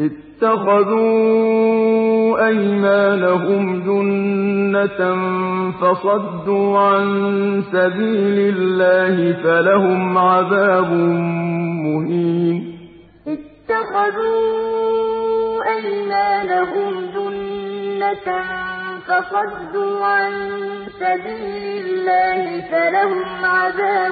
اتَّخَذُوا أَيْمَانَهُمْ جُنَّةً فَصَدُّوا عَن سَبِيلِ اللَّهِ فَلَهُمْ عَذَابٌ مُّهِينٌ. اتَّخَذُوا أَيْمَانَهُمْ جُنَّةً فَصَدُّوا عَن سَبِيلِ اللَّهِ فَلَهُمْ عَذَابٌ